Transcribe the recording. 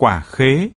quả khế.